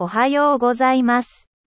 おはようございます。